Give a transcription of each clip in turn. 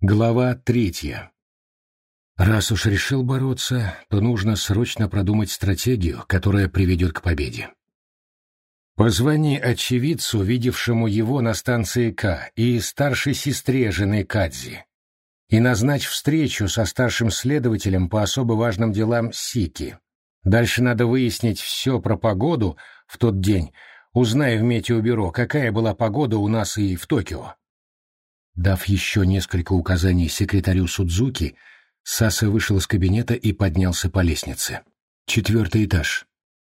Глава третья. Раз уж решил бороться, то нужно срочно продумать стратегию, которая приведет к победе. Позвони очевидцу, видевшему его на станции К, и старшей сестре жены Кадзи, и назначь встречу со старшим следователем по особо важным делам Сики. Дальше надо выяснить все про погоду в тот день, узнай в метеобюро, какая была погода у нас и в Токио. Дав еще несколько указаний секретарю Судзуки, Саса вышел из кабинета и поднялся по лестнице. Четвертый этаж.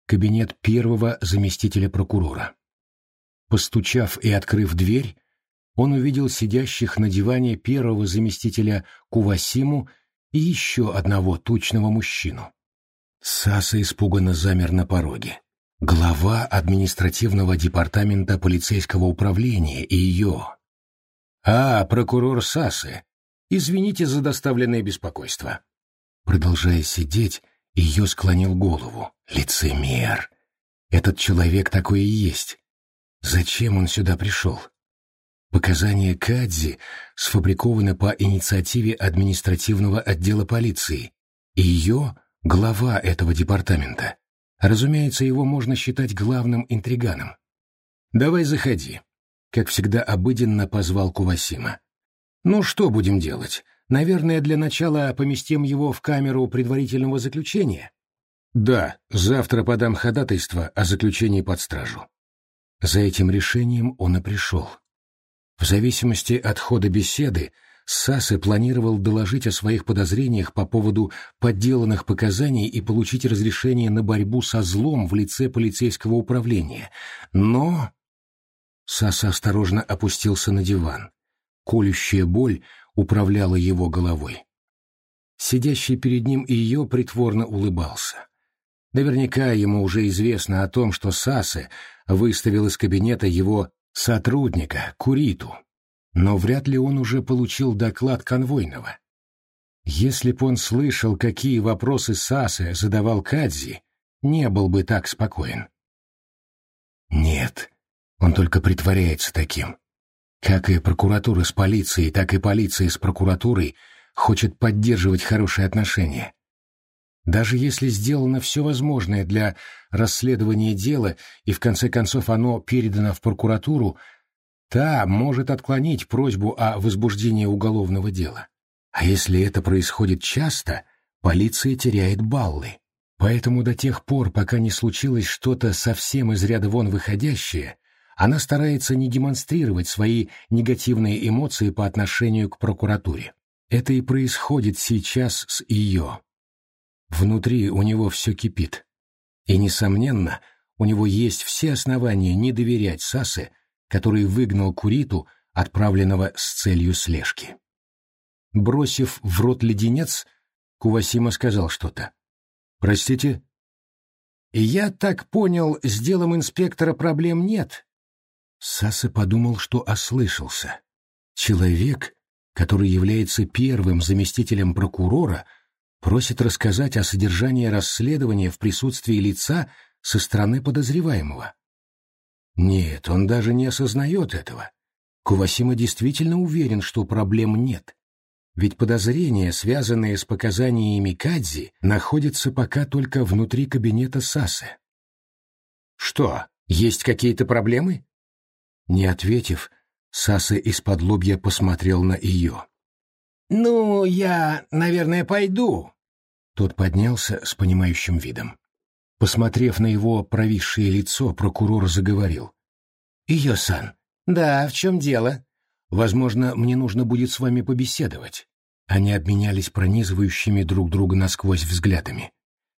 Кабинет первого заместителя прокурора. Постучав и открыв дверь, он увидел сидящих на диване первого заместителя Кувасиму и еще одного тучного мужчину. Саса испуганно замер на пороге. Глава административного департамента полицейского управления и ее, «А, прокурор Сасы, извините за доставленное беспокойство». Продолжая сидеть, ее склонил голову. «Лицемер! Этот человек такой и есть. Зачем он сюда пришел?» Показания Кадзи сфабрикованы по инициативе административного отдела полиции. И ее — глава этого департамента. Разумеется, его можно считать главным интриганом. «Давай заходи», как всегда обыденно позвал Кувасима. «Ну что будем делать? Наверное, для начала поместим его в камеру предварительного заключения?» «Да, завтра подам ходатайство о заключении под стражу». За этим решением он и пришел. В зависимости от хода беседы, Сасы планировал доложить о своих подозрениях по поводу подделанных показаний и получить разрешение на борьбу со злом в лице полицейского управления. Но Саса осторожно опустился на диван. Колющая боль управляла его головой. Сидящий перед ним и ее притворно улыбался. Наверняка ему уже известно о том, что Сасы выставил из кабинета его сотрудника, Куриту. Но вряд ли он уже получил доклад конвойного. Если б он слышал, какие вопросы Сасы задавал Кадзи, не был бы так спокоен. Нет, он только притворяется таким. Как и прокуратура с полицией, так и полиция с прокуратурой хочет поддерживать хорошие отношения. Даже если сделано все возможное для расследования дела и в конце концов оно передано в прокуратуру, та может отклонить просьбу о возбуждении уголовного дела. А если это происходит часто, полиция теряет баллы. Поэтому до тех пор, пока не случилось что-то совсем из ряда вон выходящее, она старается не демонстрировать свои негативные эмоции по отношению к прокуратуре. Это и происходит сейчас с ее. Внутри у него все кипит. И, несомненно, у него есть все основания не доверять Сасе, который выгнал Куриту, отправленного с целью слежки. Бросив в рот леденец, Кувасима сказал что-то. «Простите?» «Я так понял, с делом инспектора проблем нет, Саса подумал, что ослышался. Человек, который является первым заместителем прокурора, просит рассказать о содержании расследования в присутствии лица со стороны подозреваемого. Нет, он даже не осознает этого. Кувасима действительно уверен, что проблем нет. Ведь подозрения, связанные с показаниями Кадзи, находятся пока только внутри кабинета Сасы. Что, есть какие-то проблемы? Не ответив, Саса из-под лобья посмотрел на ее. «Ну, я, наверное, пойду». Тот поднялся с понимающим видом. Посмотрев на его провисшее лицо, прокурор заговорил. «Ее-сан, да, в чем дело? Возможно, мне нужно будет с вами побеседовать». Они обменялись пронизывающими друг друга насквозь взглядами.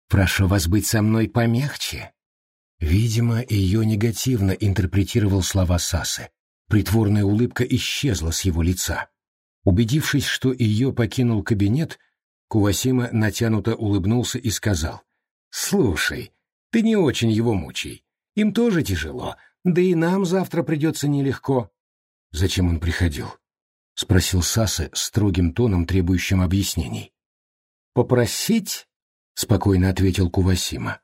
«Прошу вас быть со мной помягче», Видимо, ее негативно интерпретировал слова Сасы. Притворная улыбка исчезла с его лица. Убедившись, что ее покинул кабинет, Кувасима натянуто улыбнулся и сказал, «Слушай, ты не очень его мучай. Им тоже тяжело, да и нам завтра придется нелегко». «Зачем он приходил?» — спросил Сасы строгим тоном, требующим объяснений. «Попросить?» — спокойно ответил Кувасима.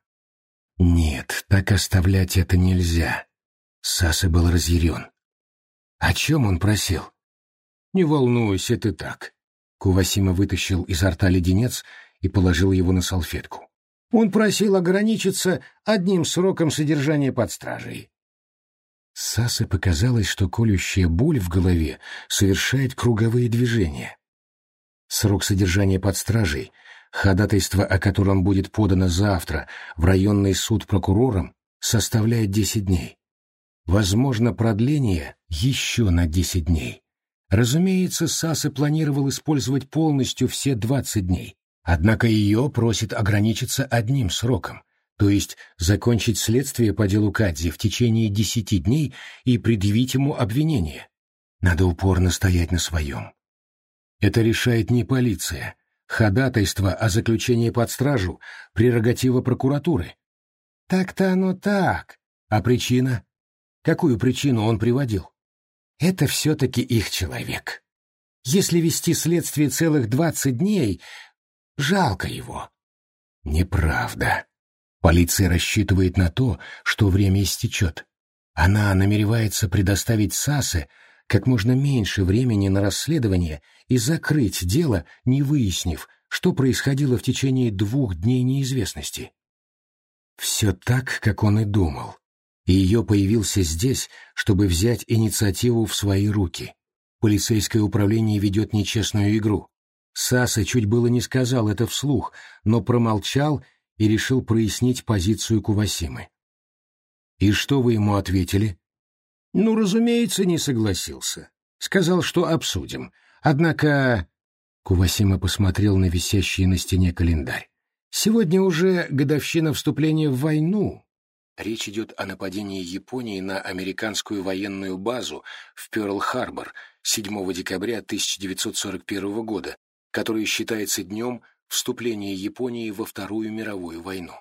Нет, так оставлять это нельзя. Саса был разъярен. О чем он просил? Не волнуйся ты так. Кувасима вытащил изо рта леденец и положил его на салфетку. Он просил ограничиться одним сроком содержания под стражей. Сасе показалось, что колющая боль в голове совершает круговые движения. Срок содержания под стражей, ходатайство о котором будет подано завтра в районный суд прокурором, составляет 10 дней. Возможно, продление еще на 10 дней. Разумеется, Саса планировал использовать полностью все 20 дней, однако ее просит ограничиться одним сроком, то есть закончить следствие по делу Кадзи в течение 10 дней и предъявить ему обвинение. Надо упорно стоять на своем. Это решает не полиция. Ходатайство о заключении под стражу — прерогатива прокуратуры. Так-то оно так. А причина? Какую причину он приводил? Это все-таки их человек. Если вести следствие целых двадцать дней, жалко его. Неправда. Полиция рассчитывает на то, что время истечет. Она намеревается предоставить Сасе как можно меньше времени на расследование и закрыть дело, не выяснив, что происходило в течение двух дней неизвестности. Все так, как он и думал и ее появился здесь, чтобы взять инициативу в свои руки. Полицейское управление ведет нечестную игру. Саса чуть было не сказал это вслух, но промолчал и решил прояснить позицию Кувасимы. «И что вы ему ответили?» «Ну, разумеется, не согласился. Сказал, что обсудим. Однако...» Кувасима посмотрел на висящий на стене календарь. «Сегодня уже годовщина вступления в войну, Речь идет о нападении Японии на американскую военную базу в Пёрл-Харбор 7 декабря 1941 года, который считается днем вступления Японии во Вторую мировую войну.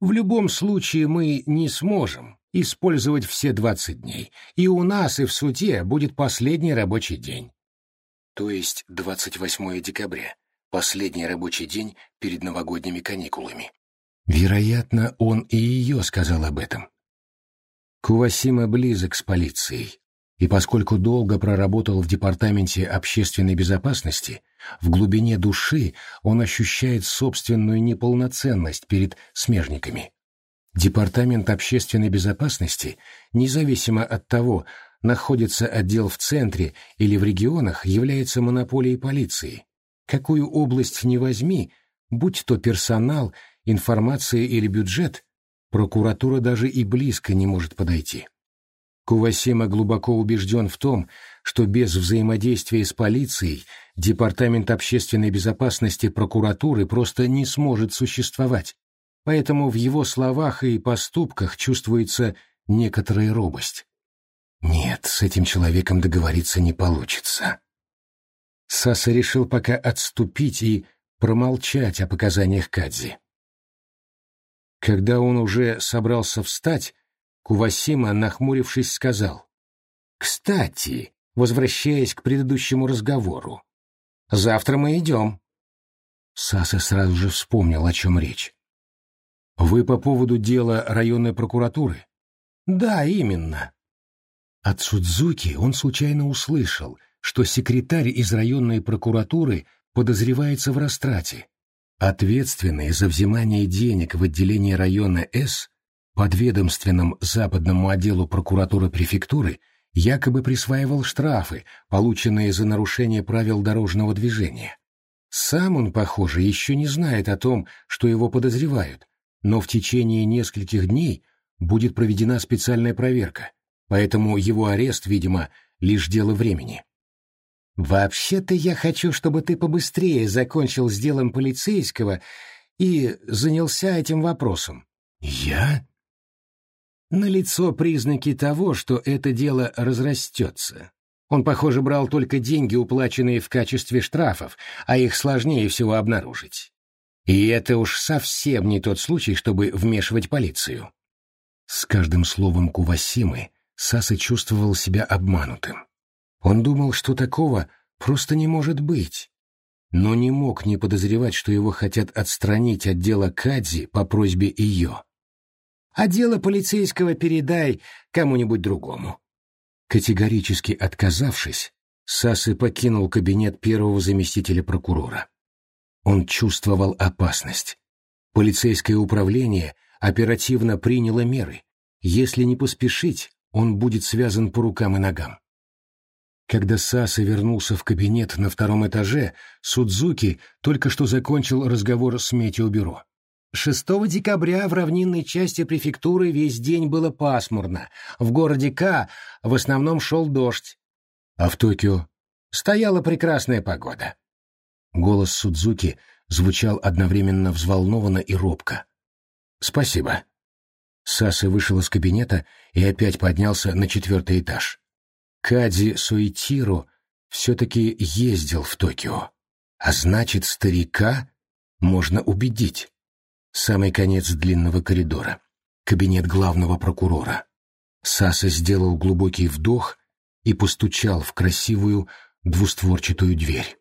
В любом случае мы не сможем использовать все 20 дней, и у нас и в суде будет последний рабочий день. То есть 28 декабря, последний рабочий день перед новогодними каникулами. Вероятно, он и ее сказал об этом. Кувасима близок с полицией, и поскольку долго проработал в Департаменте общественной безопасности, в глубине души он ощущает собственную неполноценность перед смежниками. Департамент общественной безопасности, независимо от того, находится отдел в центре или в регионах, является монополией полиции. Какую область ни возьми, будь то персонал информация или бюджет, прокуратура даже и близко не может подойти. Кувасима глубоко убежден в том, что без взаимодействия с полицией Департамент общественной безопасности прокуратуры просто не сможет существовать, поэтому в его словах и поступках чувствуется некоторая робость. Нет, с этим человеком договориться не получится. Саса решил пока отступить и промолчать о показаниях Кадзи. Когда он уже собрался встать, Кувасима, нахмурившись, сказал. «Кстати, возвращаясь к предыдущему разговору, завтра мы идем». Саса сразу же вспомнил, о чем речь. «Вы по поводу дела районной прокуратуры?» «Да, именно». От Судзуки он случайно услышал, что секретарь из районной прокуратуры подозревается в растрате, Ответственный за взимание денег в отделении района С подведомственном западному отделу прокуратуры префектуры якобы присваивал штрафы, полученные за нарушение правил дорожного движения. Сам он, похоже, еще не знает о том, что его подозревают, но в течение нескольких дней будет проведена специальная проверка, поэтому его арест, видимо, лишь дело времени. «Вообще-то я хочу, чтобы ты побыстрее закончил с делом полицейского и занялся этим вопросом». «Я?» Налицо признаки того, что это дело разрастется. Он, похоже, брал только деньги, уплаченные в качестве штрафов, а их сложнее всего обнаружить. И это уж совсем не тот случай, чтобы вмешивать полицию. С каждым словом Кувасимы Саса чувствовал себя обманутым. Он думал, что такого просто не может быть, но не мог не подозревать, что его хотят отстранить от дела Кадзи по просьбе ее. «А дело полицейского передай кому-нибудь другому». Категорически отказавшись, Сасы покинул кабинет первого заместителя прокурора. Он чувствовал опасность. Полицейское управление оперативно приняло меры. Если не поспешить, он будет связан по рукам и ногам. Когда Саса вернулся в кабинет на втором этаже, Судзуки только что закончил разговор с метеобюро. 6 декабря в равнинной части префектуры весь день было пасмурно. В городе К в основном шел дождь. А в Токио стояла прекрасная погода. Голос Судзуки звучал одновременно взволнованно и робко. «Спасибо». Сасы вышел из кабинета и опять поднялся на четвертый этаж. Кадзи Суитиро все-таки ездил в Токио. А значит, старика можно убедить. Самый конец длинного коридора. Кабинет главного прокурора. Саса сделал глубокий вдох и постучал в красивую двустворчатую дверь.